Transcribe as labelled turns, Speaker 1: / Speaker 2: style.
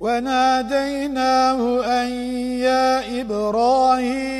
Speaker 1: وناديناه أن يا إبراهيم